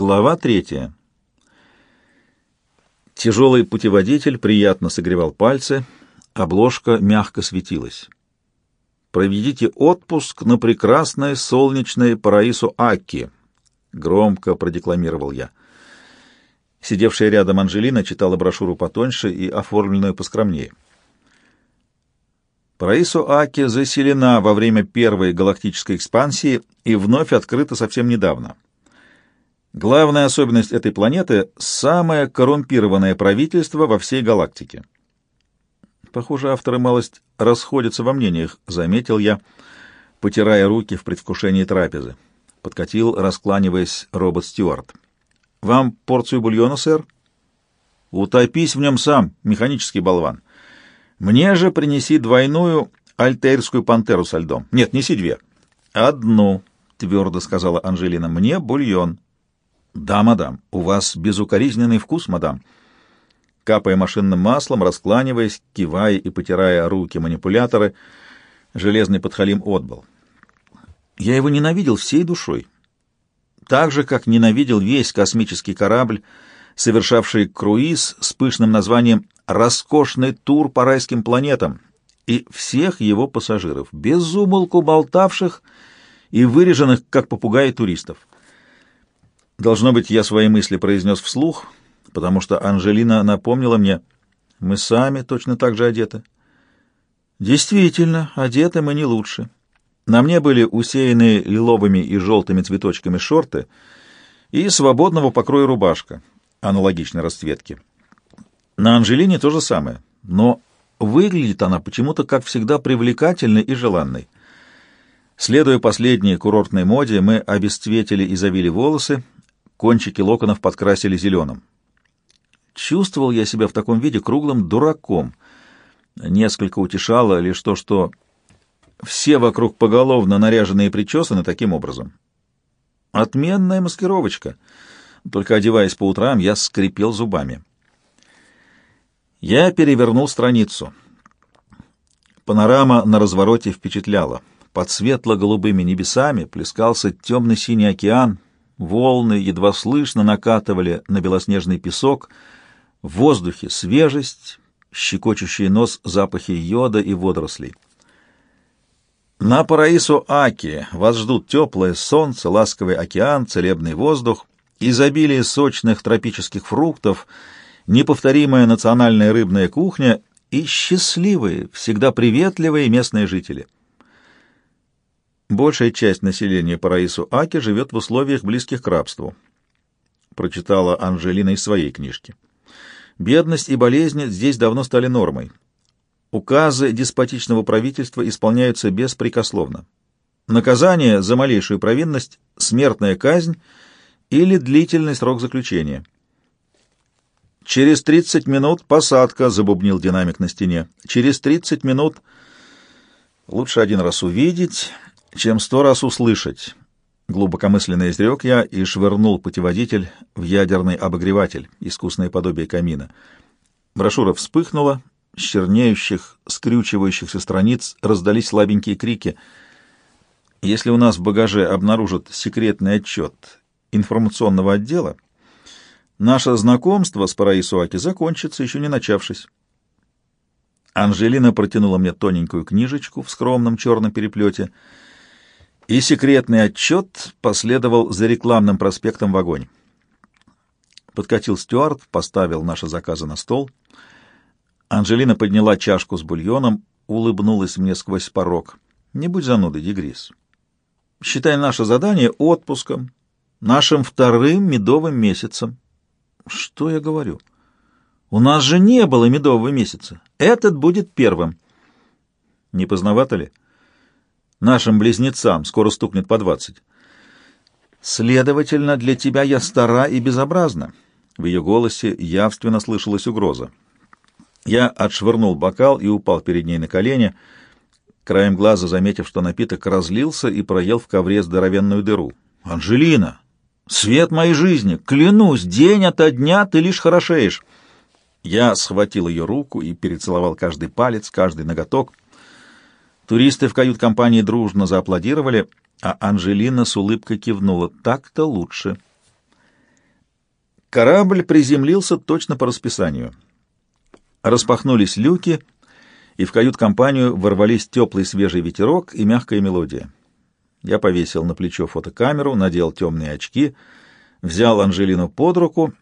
Глава третья. Тяжелый путеводитель приятно согревал пальцы, обложка мягко светилась. «Проведите отпуск на прекрасное солнечное Параису Аки», — громко продекламировал я. Сидевшая рядом Анжелина читала брошюру потоньше и оформленную поскромнее. Параису Аки заселена во время первой галактической экспансии и вновь открыта совсем недавно — Главная особенность этой планеты — самое коррумпированное правительство во всей галактике. Похоже, авторы малость расходятся во мнениях, заметил я, потирая руки в предвкушении трапезы. Подкатил, раскланиваясь, робот Стюарт. «Вам порцию бульона, сэр?» «Утопись в нем сам, механический болван. Мне же принеси двойную альтейрскую пантеру со льдом. Нет, неси две». «Одну», — твердо сказала Анжелина. «Мне бульон». «Да, мадам, у вас безукоризненный вкус, мадам». Капая машинным маслом, раскланиваясь, кивая и потирая руки манипуляторы, железный подхалим отбыл. Я его ненавидел всей душой. Так же, как ненавидел весь космический корабль, совершавший круиз с пышным названием «Роскошный тур по райским планетам» и всех его пассажиров, без умолку болтавших и выреженных, как попугаи, туристов. Должно быть, я свои мысли произнес вслух, потому что Анжелина напомнила мне, мы сами точно так же одеты. Действительно, одеты мы не лучше. На мне были усеянные лиловыми и желтыми цветочками шорты и свободного покроя рубашка аналогичной расцветки. На Анжелине то же самое, но выглядит она почему-то, как всегда, привлекательной и желанной. Следуя последней курортной моде, мы обесцветили и завили волосы, кончики локонов подкрасили зеленым. Чувствовал я себя в таком виде круглым дураком. Несколько утешало лишь то, что все вокруг поголовно наряженные и причесаны таким образом. Отменная маскировочка. Только одеваясь по утрам, я скрипел зубами. Я перевернул страницу. Панорама на развороте впечатляла. Под светло-голубыми небесами плескался темно-синий океан, Волны едва слышно накатывали на белоснежный песок. В воздухе свежесть, щекочущий нос запахи йода и водорослей. На Параису Аки вас ждут теплое солнце, ласковый океан, целебный воздух, изобилие сочных тропических фруктов, неповторимая национальная рыбная кухня и счастливые, всегда приветливые местные жители — Большая часть населения по Раису Аки живет в условиях, близких к рабству, прочитала Анжелина из своей книжки. Бедность и болезни здесь давно стали нормой. Указы деспотичного правительства исполняются беспрекословно. Наказание за малейшую провинность — смертная казнь или длительный срок заключения. «Через тридцать минут посадка», — забубнил динамик на стене. «Через тридцать минут...» Лучше один раз увидеть, чем сто раз услышать. Глубокомысленно изрек я и швырнул путеводитель в ядерный обогреватель, искусное подобие камина. Брошюра вспыхнула, с чернеющих, скрючивающихся страниц раздались слабенькие крики. Если у нас в багаже обнаружат секретный отчет информационного отдела, наше знакомство с Параисуаки закончится, еще не начавшись. Анжелина протянула мне тоненькую книжечку в скромном черном переплете — и секретный отчет последовал за рекламным проспектом в огонь. Подкатил Стюарт, поставил наши заказы на стол. Анжелина подняла чашку с бульоном, улыбнулась мне сквозь порог. «Не будь занудой, Дегрис. Считай наше задание отпуском, нашим вторым медовым месяцем». «Что я говорю? У нас же не было медового месяца. Этот будет первым». «Не поздновато ли?» Нашим близнецам скоро стукнет по двадцать. Следовательно, для тебя я стара и безобразна. В ее голосе явственно слышалась угроза. Я отшвырнул бокал и упал перед ней на колени, краем глаза заметив, что напиток разлился и проел в ковре здоровенную дыру. «Анжелина! Свет моей жизни! Клянусь, день ото дня ты лишь хорошеешь!» Я схватил ее руку и перецеловал каждый палец, каждый ноготок. Туристы в кают-компании дружно зааплодировали, а Анжелина с улыбкой кивнула. Так-то лучше. Корабль приземлился точно по расписанию. Распахнулись люки, и в кают-компанию ворвались теплый свежий ветерок и мягкая мелодия. Я повесил на плечо фотокамеру, надел темные очки, взял Анжелину под руку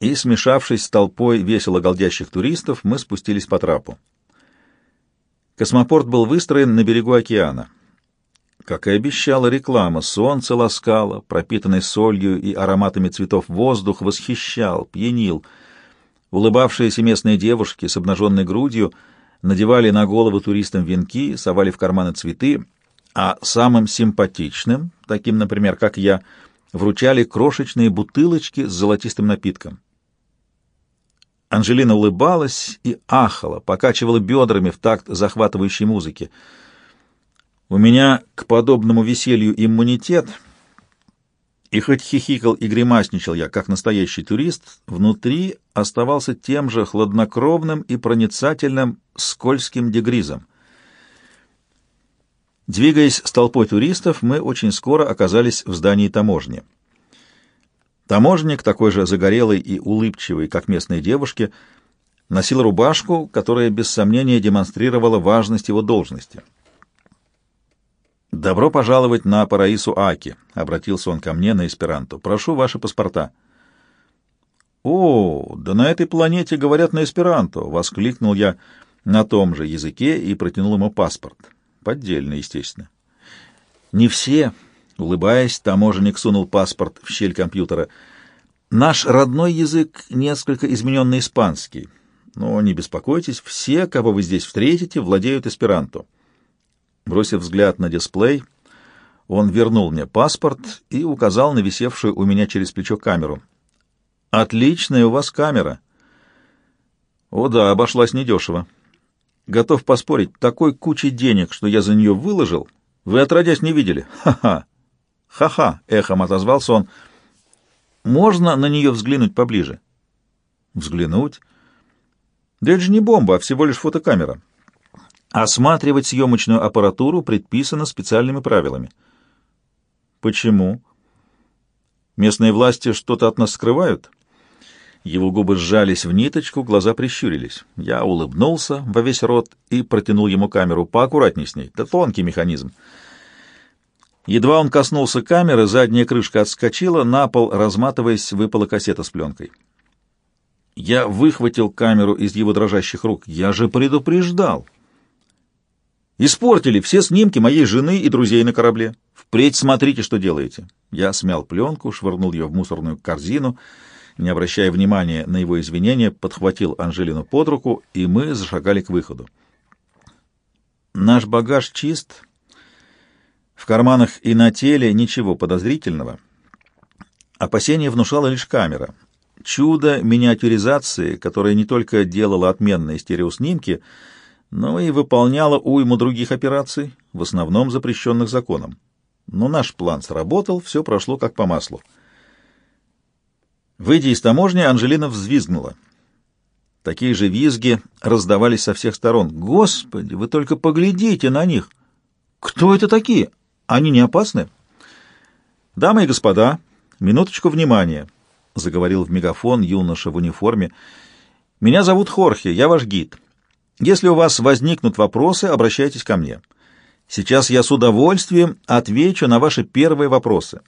и, смешавшись с толпой весело голдящих туристов, мы спустились по трапу. Космопорт был выстроен на берегу океана. Как и обещала реклама, солнце ласкало, пропитанный солью и ароматами цветов воздух восхищал, пьянил. Улыбавшиеся местные девушки с обнаженной грудью надевали на голову туристам венки, совали в карманы цветы, а самым симпатичным, таким, например, как я, вручали крошечные бутылочки с золотистым напитком. Анжелина улыбалась и ахала, покачивала бедрами в такт захватывающей музыки. У меня к подобному веселью иммунитет, и хоть хихикал и гримасничал я, как настоящий турист, внутри оставался тем же хладнокровным и проницательным скользким дегризом. Двигаясь с толпой туристов, мы очень скоро оказались в здании таможни. Таможник, такой же загорелый и улыбчивый, как местные девушки, носил рубашку, которая без сомнения демонстрировала важность его должности. «Добро пожаловать на Параису Аки», — обратился он ко мне на эсперанто. «Прошу ваши паспорта». «О, да на этой планете говорят на эсперанто!» — воскликнул я на том же языке и протянул ему паспорт. Поддельный, естественно. «Не все», Улыбаясь, таможенник сунул паспорт в щель компьютера. «Наш родной язык несколько измененный испанский. Но не беспокойтесь, все, кого вы здесь встретите, владеют эсперанто». Бросив взгляд на дисплей, он вернул мне паспорт и указал на висевшую у меня через плечо камеру. «Отличная у вас камера». «О да, обошлась недешево. Готов поспорить, такой кучей денег, что я за нее выложил, вы отродясь не видели. Ха-ха!» «Ха-ха!» — эхом отозвался он. «Можно на нее взглянуть поближе?» «Взглянуть?» «Да это же не бомба, а всего лишь фотокамера. Осматривать съемочную аппаратуру предписано специальными правилами». «Почему?» «Местные власти что-то от нас скрывают?» Его губы сжались в ниточку, глаза прищурились. Я улыбнулся во весь рот и протянул ему камеру. «Поаккуратней с ней. Это тонкий механизм». Едва он коснулся камеры, задняя крышка отскочила, на пол, разматываясь, выпала кассета с пленкой. Я выхватил камеру из его дрожащих рук. Я же предупреждал. Испортили все снимки моей жены и друзей на корабле. Впредь смотрите, что делаете. Я смял пленку, швырнул ее в мусорную корзину, не обращая внимания на его извинения, подхватил Анжелину под руку, и мы зашагали к выходу. Наш багаж чист, в карманах и на теле ничего подозрительного. Опасение внушала лишь камера. Чудо миниатюризации, которое не только делало отменные стереоснимки, но и выполняло уйму других операций, в основном запрещенных законом. Но наш план сработал, все прошло как по маслу. Выйдя из таможни, Анжелина взвизгнула. Такие же визги раздавались со всех сторон. «Господи, вы только поглядите на них! Кто это такие? Они не опасны? Дамы и господа, минуточку внимания, заговорил в мегафон юноша в униформе. Меня зовут Хорхе, я ваш гид. Если у вас возникнут вопросы, обращайтесь ко мне. Сейчас я с удовольствием отвечу на ваши первые вопросы.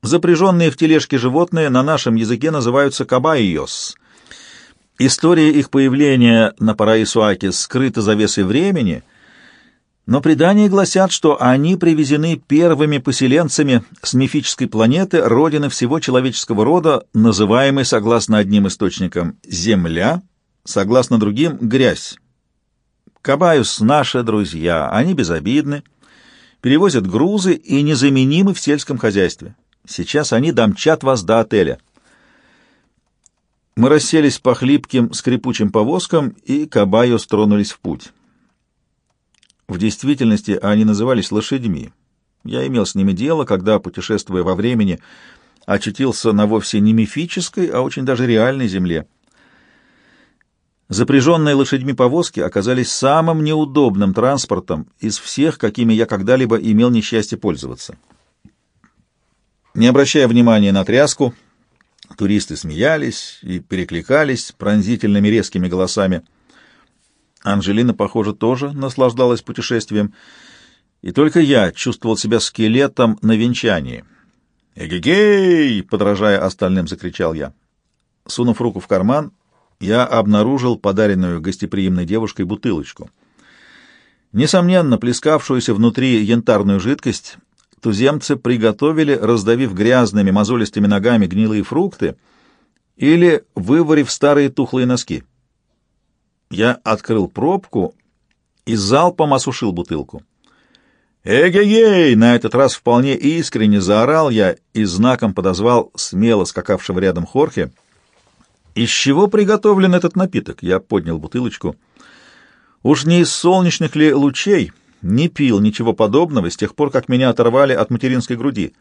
Запряженные в тележке животные на нашем языке называются кабайос. История их появления на Параисуаке скрыта завесой времени — но предания гласят, что они привезены первыми поселенцами с мифической планеты, родины всего человеческого рода, называемой, согласно одним источникам, «Земля», согласно другим, «Грязь». Кабаюс — наши друзья, они безобидны, перевозят грузы и незаменимы в сельском хозяйстве. Сейчас они домчат вас до отеля. Мы расселись по хлипким скрипучим повозкам, и Кабайос тронулись в путь. В действительности они назывались лошадьми. Я имел с ними дело, когда, путешествуя во времени, очутился на вовсе не мифической, а очень даже реальной земле. Запряженные лошадьми повозки оказались самым неудобным транспортом из всех, какими я когда-либо имел несчастье пользоваться. Не обращая внимания на тряску, Туристы смеялись и перекликались пронзительными резкими голосами. Анжелина, похоже, тоже наслаждалась путешествием, и только я чувствовал себя скелетом на венчании. «Эгегей!» — подражая остальным, закричал я. Сунув руку в карман, я обнаружил подаренную гостеприимной девушкой бутылочку. Несомненно, плескавшуюся внутри янтарную жидкость туземцы приготовили, раздавив грязными мозолистыми ногами гнилые фрукты или выварив старые тухлые носки. Я открыл пробку и залпом осушил бутылку. «Эгегей!» — на этот раз вполне искренне заорал я и знаком подозвал смело скакавшего рядом Хорхе. «Из чего приготовлен этот напиток?» — я поднял бутылочку. «Уж не из солнечных ли лучей?» Не пил ничего подобного с тех пор, как меня оторвали от материнской груди.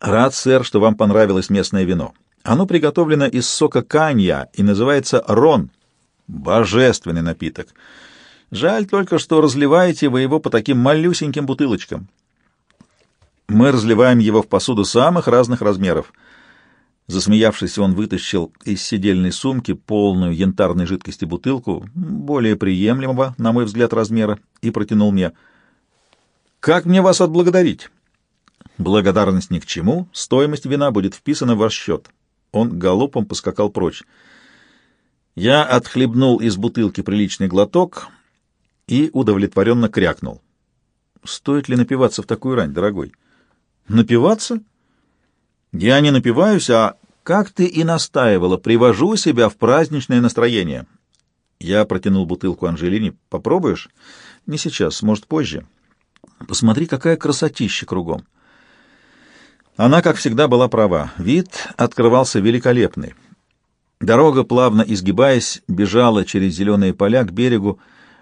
Рад, сэр, что вам понравилось местное вино. Оно приготовлено из сока канья и называется рон. Божественный напиток. Жаль только, что разливаете вы его по таким малюсеньким бутылочкам. Мы разливаем его в посуду самых разных размеров — Засмеявшись, он вытащил из сидельной сумки полную янтарной жидкости бутылку, более приемлемого, на мой взгляд, размера, и протянул мне. «Как мне вас отблагодарить?» «Благодарность ни к чему. Стоимость вина будет вписана в ваш счет». Он галопом поскакал прочь. Я отхлебнул из бутылки приличный глоток и удовлетворенно крякнул. «Стоит ли напиваться в такую рань, дорогой?» «Напиваться?» Я не напиваюсь, а, как ты и настаивала, привожу себя в праздничное настроение. Я протянул бутылку Анжелине. Попробуешь? Не сейчас, может, позже. Посмотри, какая красотища кругом. Она, как всегда, была права. Вид открывался великолепный. Дорога, плавно изгибаясь, бежала через зеленые поля к берегу.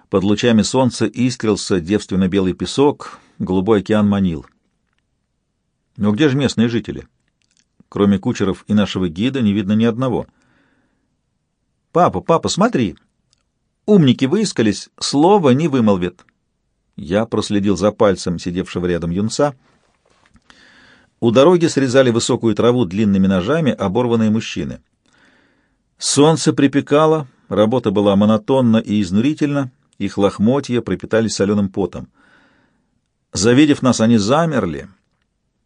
Под лучами солнца искрился девственно-белый песок, голубой океан манил. Но где же местные жители? Кроме кучеров и нашего гида не видно ни одного. «Папа, папа, смотри!» Умники выискались, слова не вымолвят. Я проследил за пальцем сидевшего рядом юнца. У дороги срезали высокую траву длинными ножами оборванные мужчины. Солнце припекало, работа была монотонна и изнурительна, их лохмотья пропитались соленым потом. Завидев нас, они замерли,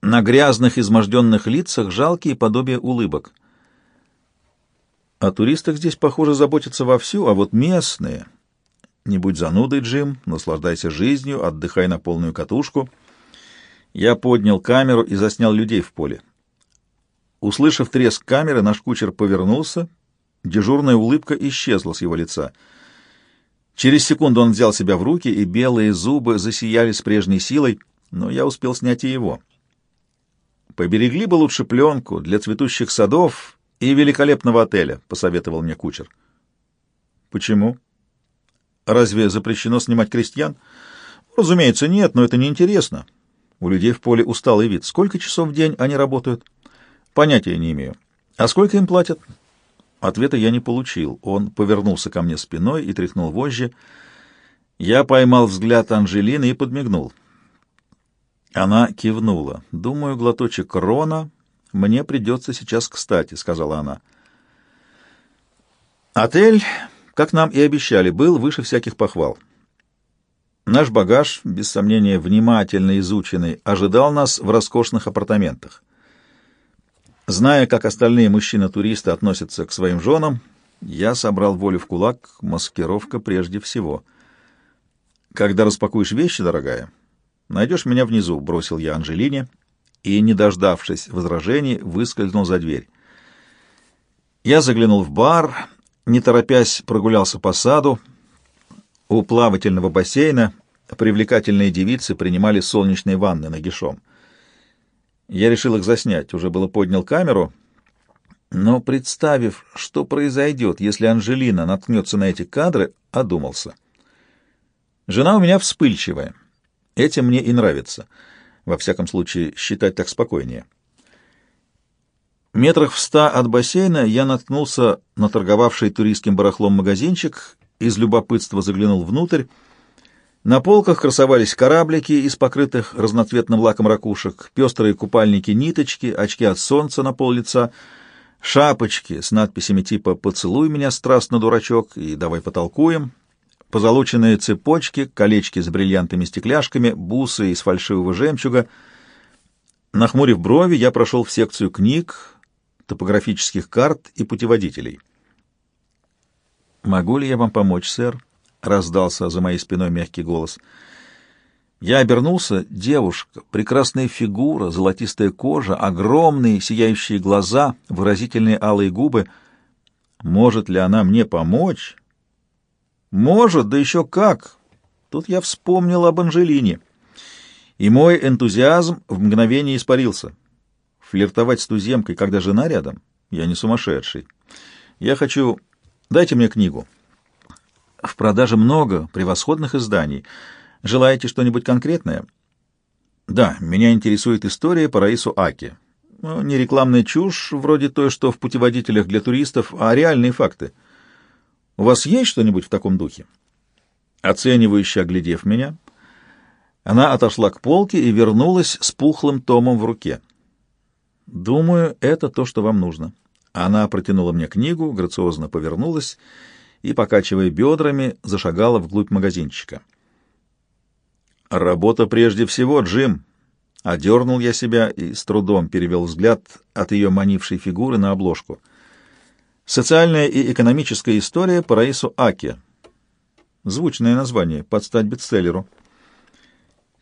на грязных, изможденных лицах жалкие подобия улыбок. О туристах здесь, похоже, заботятся вовсю, а вот местные... Не будь занудой, Джим, наслаждайся жизнью, отдыхай на полную катушку. Я поднял камеру и заснял людей в поле. Услышав треск камеры, наш кучер повернулся, дежурная улыбка исчезла с его лица. Через секунду он взял себя в руки, и белые зубы засияли с прежней силой, но я успел снять и его. Поберегли бы лучше пленку для цветущих садов и великолепного отеля, — посоветовал мне кучер. — Почему? Разве запрещено снимать крестьян? — Разумеется, нет, но это неинтересно. У людей в поле усталый вид. Сколько часов в день они работают? — Понятия не имею. А сколько им платят? Ответа я не получил. Он повернулся ко мне спиной и тряхнул вожжи. Я поймал взгляд Анжелины и подмигнул. — она кивнула. «Думаю, глоточек рона мне придется сейчас кстати», — сказала она. Отель, как нам и обещали, был выше всяких похвал. Наш багаж, без сомнения внимательно изученный, ожидал нас в роскошных апартаментах. Зная, как остальные мужчины-туристы относятся к своим женам, я собрал волю в кулак, маскировка прежде всего. Когда распакуешь вещи, дорогая, Найдешь меня внизу, — бросил я Анжелине, и, не дождавшись возражений, выскользнул за дверь. Я заглянул в бар, не торопясь прогулялся по саду. У плавательного бассейна привлекательные девицы принимали солнечные ванны нагишом. Я решил их заснять, уже было поднял камеру, но, представив, что произойдет, если Анжелина наткнется на эти кадры, одумался. Жена у меня вспыльчивая — Этим мне и нравится. Во всяком случае, считать так спокойнее. Метрах в ста от бассейна я наткнулся на торговавший туристским барахлом магазинчик, из любопытства заглянул внутрь. На полках красовались кораблики из покрытых разноцветным лаком ракушек, пестрые купальники-ниточки, очки от солнца на пол лица — шапочки с надписями типа «Поцелуй меня, страстно, дурачок» и «Давай потолкуем», позолоченные цепочки, колечки с бриллиантами-стекляшками, бусы из фальшивого жемчуга. Нахмурив брови, я прошел в секцию книг, топографических карт и путеводителей. «Могу ли я вам помочь, сэр?» — раздался за моей спиной мягкий голос. Я обернулся. Девушка, прекрасная фигура, золотистая кожа, огромные сияющие глаза, выразительные алые губы. Может ли она мне помочь? Может, да еще как. Тут я вспомнил об Анжелине. И мой энтузиазм в мгновение испарился. Флиртовать с туземкой, когда жена рядом? Я не сумасшедший. Я хочу... Дайте мне книгу. В продаже много превосходных изданий. Желаете что-нибудь конкретное? Да, меня интересует история по Раису Аки. Ну, не рекламная чушь, вроде той, что в путеводителях для туристов, а реальные факты. У вас есть что-нибудь в таком духе? Оценивающе оглядев меня, она отошла к полке и вернулась с пухлым томом в руке. Думаю, это то, что вам нужно. Она протянула мне книгу, грациозно повернулась и, покачивая бедрами, зашагала вглубь магазинчика. «Работа прежде всего, Джим!» Одернул я себя и с трудом перевел взгляд от ее манившей фигуры на обложку. «Социальная и экономическая история по Раису Аке». Звучное название, под стать бестселлеру.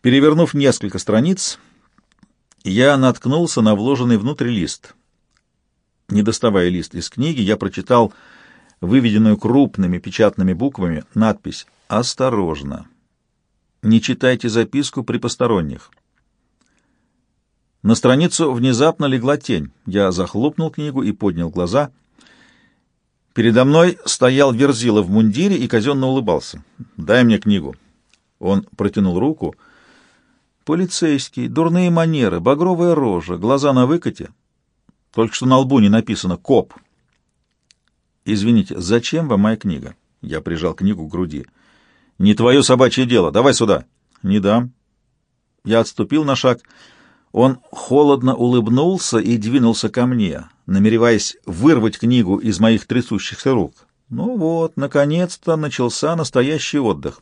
Перевернув несколько страниц, я наткнулся на вложенный внутрь лист. Не доставая лист из книги, я прочитал выведенную крупными печатными буквами надпись «Осторожно! Не читайте записку при посторонних». На страницу внезапно легла тень. Я захлопнул книгу и поднял глаза. Передо мной стоял Верзила в мундире и казенно улыбался. «Дай мне книгу». Он протянул руку. «Полицейский, дурные манеры, багровая рожа, глаза на выкате. Только что на лбу не написано «Коп». «Извините, зачем вам моя книга?» Я прижал книгу к груди. «Не твое собачье дело. Давай сюда». «Не дам». Я отступил на шаг. Он холодно улыбнулся и двинулся ко мне, намереваясь вырвать книгу из моих трясущихся рук. Ну вот, наконец-то начался настоящий отдых.